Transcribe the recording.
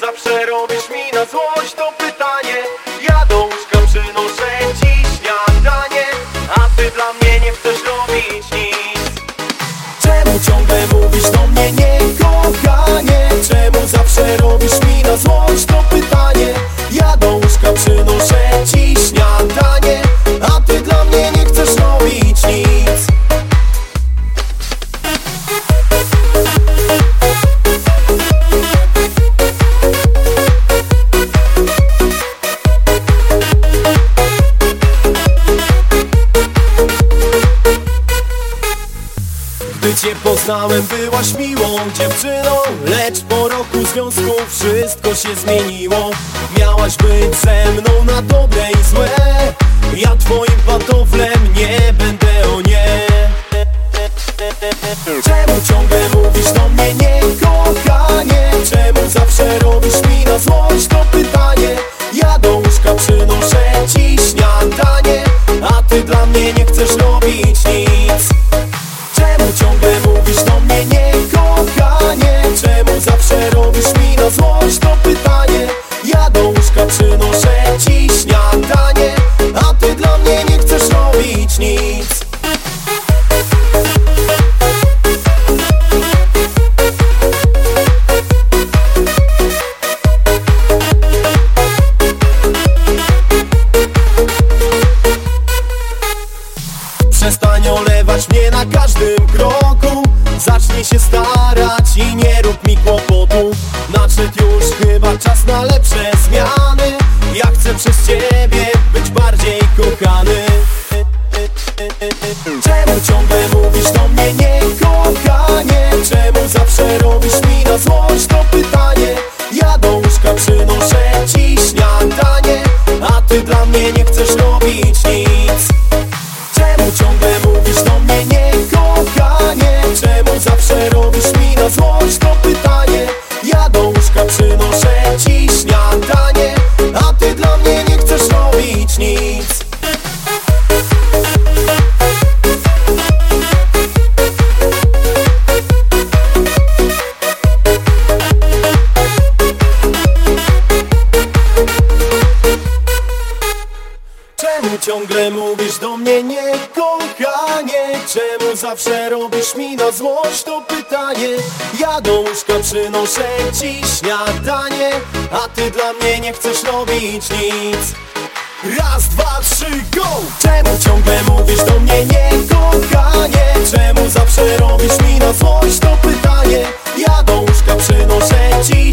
zawsze robisz mi na złość To pytanie Ja do przynoszę ci śniadanie A ty dla mnie nie chcesz robić nic Czemu ciągle mówisz do mnie nie kochanie? Czemu zawsze robisz mi na złość? To pytanie poznałem byłaś miłą dziewczyną Lecz po roku związku wszystko się zmieniło Miałaś być ze mną na dobre i złe Ja twoim pantoflem nie będę o nie Czemu ciągle mówisz do mnie nie kochanie? Czemu zawsze robisz mi na złość? To pytanie Ja do łóżka przynoszę ci śniadanie A ty dla mnie nie chcesz robić nic każdym kroku. Zacznij się starać i nie złość? To pytanie Ja do łóżka przynoszę ci śniadanie A ty dla mnie nie chcesz robić nic Czemu ciągle mówisz do mnie nie kochanie? Czemu zawsze robisz mi na złość? To pytanie Ja do łóżka przynoszę ci śniadanie A ty dla mnie nie chcesz robić nic Raz, dwa, trzy, go! Czemu ciągle mówisz do mnie nie kochanie? Czemu zawsze robisz mi na złość? To pytanie Ja do łóżka przynoszę ci